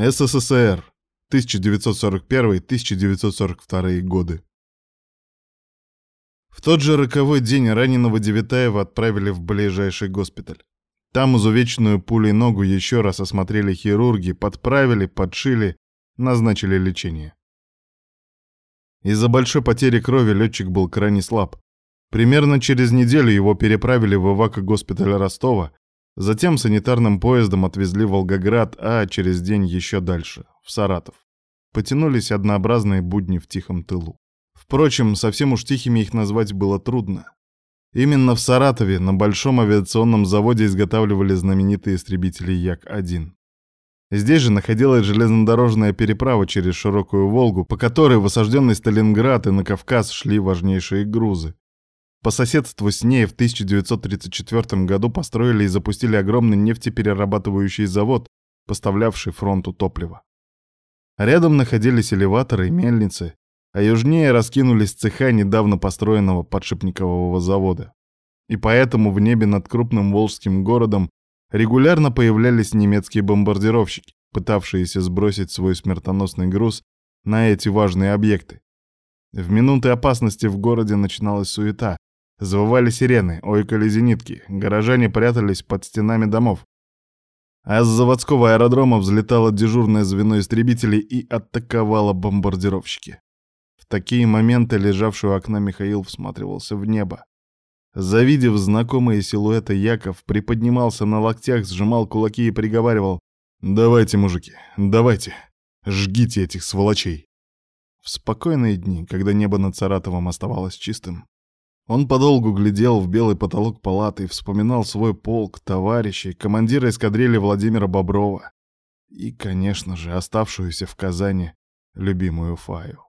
СССР. 1941-1942 годы. В тот же роковой день раненого Девятаева отправили в ближайший госпиталь. Там изувеченную пулей ногу еще раз осмотрели хирурги, подправили, подшили, назначили лечение. Из-за большой потери крови летчик был крайне слаб. Примерно через неделю его переправили в эвако-госпиталь Ростова, затем санитарным поездом отвезли в Волгоград, а через день еще дальше, в Саратов. Потянулись однообразные будни в тихом тылу. Впрочем, совсем уж тихими их назвать было трудно. Именно в Саратове на большом авиационном заводе изготавливали знаменитые истребители Як-1. Здесь же находилась железнодорожная переправа через широкую Волгу, по которой в осажденный Сталинград и на Кавказ шли важнейшие грузы. По соседству с ней в 1934 году построили и запустили огромный нефтеперерабатывающий завод, поставлявший фронту топливо. Рядом находились элеваторы и мельницы, а южнее раскинулись цеха недавно построенного подшипникового завода. И поэтому в небе над крупным волжским городом регулярно появлялись немецкие бомбардировщики, пытавшиеся сбросить свой смертоносный груз на эти важные объекты. В минуты опасности в городе начиналась суета. Завывали сирены, ойкали зенитки, горожане прятались под стенами домов. А с заводского аэродрома взлетало дежурное звено истребителей и атаковало бомбардировщики такие моменты лежавший у окна Михаил всматривался в небо. Завидев знакомые силуэты, Яков приподнимался на локтях, сжимал кулаки и приговаривал «Давайте, мужики, давайте, жгите этих сволочей». В спокойные дни, когда небо над Саратовом оставалось чистым, он подолгу глядел в белый потолок палаты и вспоминал свой полк, товарищей, командира эскадрильи Владимира Боброва и, конечно же, оставшуюся в Казани любимую Фаю.